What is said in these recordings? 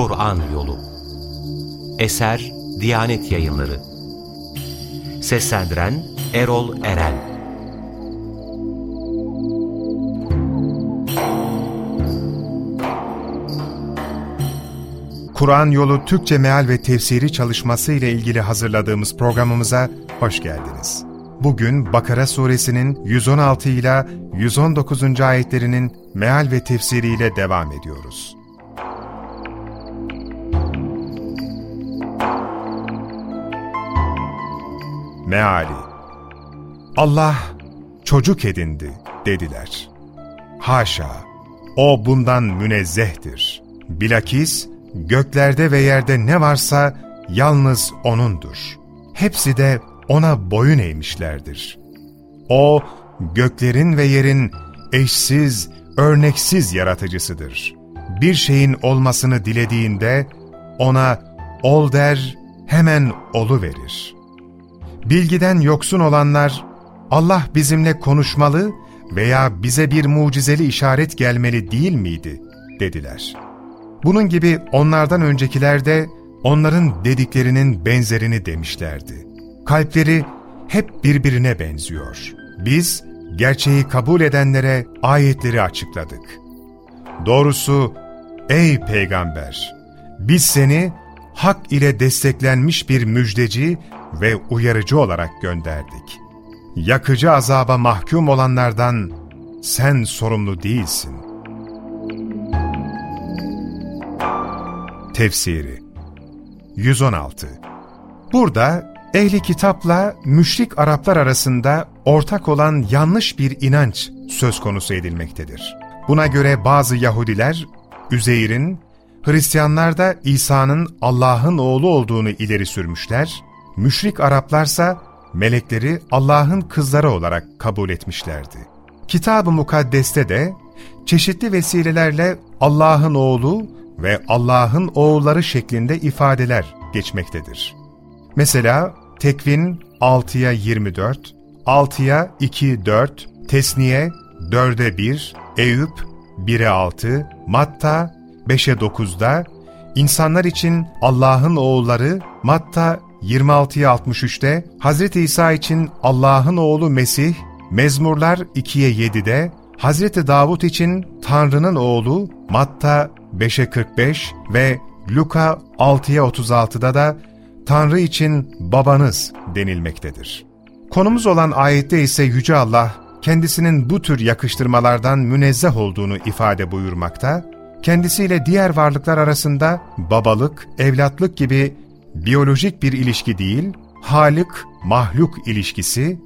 Kur'an Yolu Eser Diyanet Yayınları Seslendiren Erol Eren Kur'an Yolu Türkçe Meal ve Tefsiri çalışması ile ilgili hazırladığımız programımıza hoş geldiniz. Bugün Bakara suresinin 116 ila 119. ayetlerinin meal ve tefsiriyle devam ediyoruz. Meali Allah çocuk edindi dediler. Haşa, o bundan münezzehtir. Bilakis göklerde ve yerde ne varsa yalnız O'nundur. Hepsi de O'na boyun eğmişlerdir. O, göklerin ve yerin eşsiz, örneksiz yaratıcısıdır. Bir şeyin olmasını dilediğinde O'na ol der, hemen olu verir. Bilgiden yoksun olanlar, Allah bizimle konuşmalı veya bize bir mucizeli işaret gelmeli değil miydi, dediler. Bunun gibi onlardan öncekiler de onların dediklerinin benzerini demişlerdi. Kalpleri hep birbirine benziyor. Biz, gerçeği kabul edenlere ayetleri açıkladık. Doğrusu, ey peygamber! Biz seni hak ile desteklenmiş bir müjdeci ve uyarıcı olarak gönderdik. Yakıcı azaba mahkum olanlardan sen sorumlu değilsin. Tefsiri 116 Burada ehli kitapla müşrik Araplar arasında ortak olan yanlış bir inanç söz konusu edilmektedir. Buna göre bazı Yahudiler, Üzeyr'in, Hristiyanlar da İsa'nın Allah'ın oğlu olduğunu ileri sürmüşler, müşrik Araplarsa melekleri Allah'ın kızları olarak kabul etmişlerdi. Kitab-ı Mukaddes'te de çeşitli vesilelerle Allah'ın oğlu ve Allah'ın oğulları şeklinde ifadeler geçmektedir. Mesela Tekvin 6'ya 24, 6'ya 2, 4, Tesniye 4'e 1, Eyüp 1'e 6, Matta 5'e 9'da, insanlar için Allah'ın oğulları Matta 26'ya 63'te, Hz. İsa için Allah'ın oğlu Mesih, Mezmurlar 2'ye 7'de, Hz. Davut için Tanrı'nın oğlu Matta 5'e 45 ve Luka 6'ya 36'da da Tanrı için babanız denilmektedir. Konumuz olan ayette ise Yüce Allah, kendisinin bu tür yakıştırmalardan münezzeh olduğunu ifade buyurmakta, kendisiyle diğer varlıklar arasında babalık, evlatlık gibi biyolojik bir ilişki değil, Halık-mahluk ilişkisi,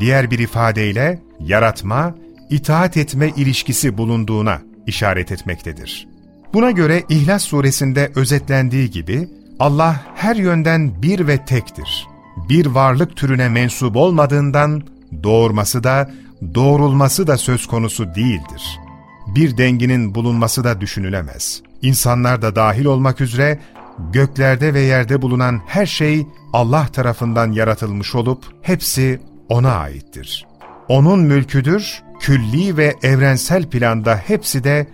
diğer bir ifadeyle yaratma, itaat etme ilişkisi bulunduğuna işaret etmektedir. Buna göre İhlas suresinde özetlendiği gibi, Allah her yönden bir ve tektir. Bir varlık türüne mensup olmadığından doğurması da, doğrulması da söz konusu değildir. Bir denginin bulunması da düşünülemez. İnsanlar da dahil olmak üzere göklerde ve yerde bulunan her şey Allah tarafından yaratılmış olup hepsi O'na aittir. O'nun mülküdür, külli ve evrensel planda hepsi de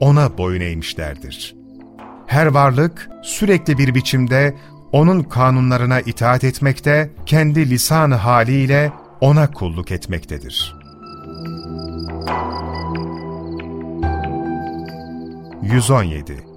O'na boyun eğmişlerdir. Her varlık sürekli bir biçimde O'nun kanunlarına itaat etmekte, kendi lisanı haliyle O'na kulluk etmektedir. 117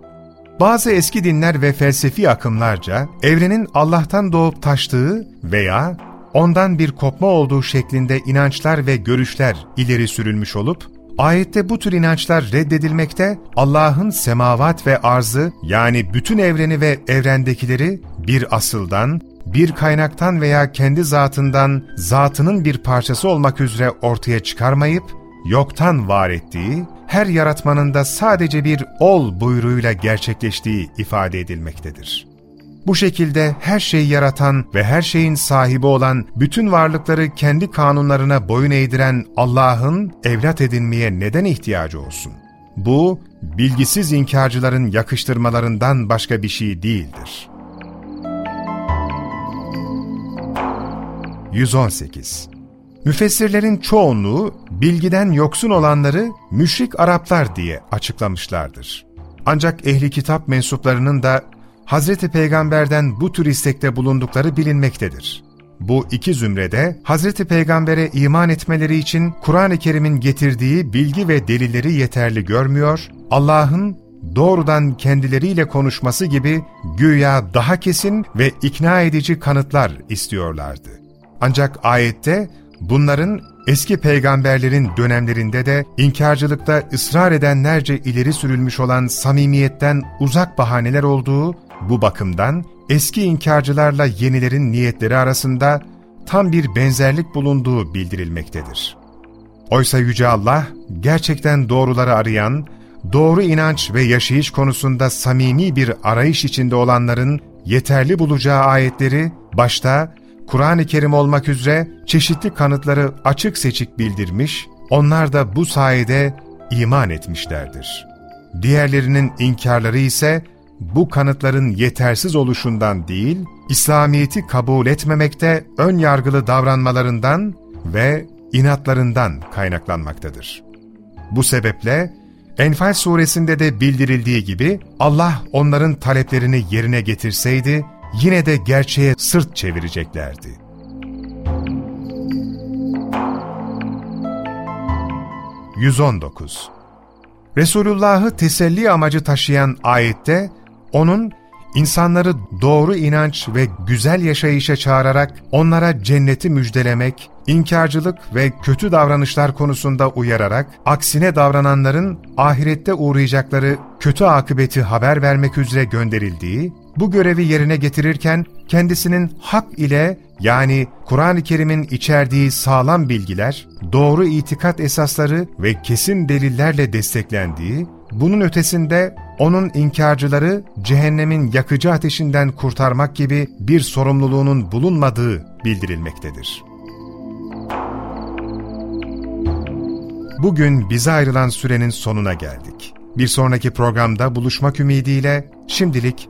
bazı eski dinler ve felsefi akımlarca evrenin Allah'tan doğup taştığı veya ondan bir kopma olduğu şeklinde inançlar ve görüşler ileri sürülmüş olup, ayette bu tür inançlar reddedilmekte, Allah'ın semavat ve arzı yani bütün evreni ve evrendekileri bir asıldan, bir kaynaktan veya kendi zatından, zatının bir parçası olmak üzere ortaya çıkarmayıp, yoktan var ettiği, her yaratmanın da sadece bir ol buyruğuyla gerçekleştiği ifade edilmektedir. Bu şekilde her şeyi yaratan ve her şeyin sahibi olan bütün varlıkları kendi kanunlarına boyun eğdiren Allah'ın evlat edinmeye neden ihtiyacı olsun? Bu, bilgisiz inkarcıların yakıştırmalarından başka bir şey değildir. 118 Müfessirlerin çoğunluğu bilgiden yoksun olanları müşrik Araplar diye açıklamışlardır. Ancak ehli kitap mensuplarının da Hazreti Peygamber'den bu tür istekte bulundukları bilinmektedir. Bu iki zümrede Hazreti Peygamber'e iman etmeleri için Kur'an-ı Kerim'in getirdiği bilgi ve delilleri yeterli görmüyor, Allah'ın doğrudan kendileriyle konuşması gibi güya daha kesin ve ikna edici kanıtlar istiyorlardı. Ancak ayette bunların eski peygamberlerin dönemlerinde de inkarcılıkta ısrar edenlerce ileri sürülmüş olan samimiyetten uzak bahaneler olduğu, bu bakımdan eski inkarcılarla yenilerin niyetleri arasında tam bir benzerlik bulunduğu bildirilmektedir. Oysa Yüce Allah, gerçekten doğruları arayan, doğru inanç ve yaşayış konusunda samimi bir arayış içinde olanların yeterli bulacağı ayetleri, başta Kur'an-ı Kerim olmak üzere çeşitli kanıtları açık seçik bildirmiş, onlar da bu sayede iman etmişlerdir. Diğerlerinin inkarları ise bu kanıtların yetersiz oluşundan değil, İslamiyet'i kabul etmemekte ön yargılı davranmalarından ve inatlarından kaynaklanmaktadır. Bu sebeple Enfal suresinde de bildirildiği gibi Allah onların taleplerini yerine getirseydi yine de gerçeğe sırt çevireceklerdi. ...119 Resulullah'ı teselli amacı taşıyan ayette, onun insanları doğru inanç ve güzel yaşayışa çağırarak onlara cenneti müjdelemek, inkarcılık ve kötü davranışlar konusunda uyararak, aksine davrananların ahirette uğrayacakları kötü akıbeti haber vermek üzere gönderildiği, bu görevi yerine getirirken kendisinin hak ile yani Kur'an-ı Kerim'in içerdiği sağlam bilgiler, doğru itikat esasları ve kesin delillerle desteklendiği, bunun ötesinde onun inkarcıları cehennemin yakıcı ateşinden kurtarmak gibi bir sorumluluğunun bulunmadığı bildirilmektedir. Bugün bize ayrılan sürenin sonuna geldik. Bir sonraki programda buluşmak ümidiyle şimdilik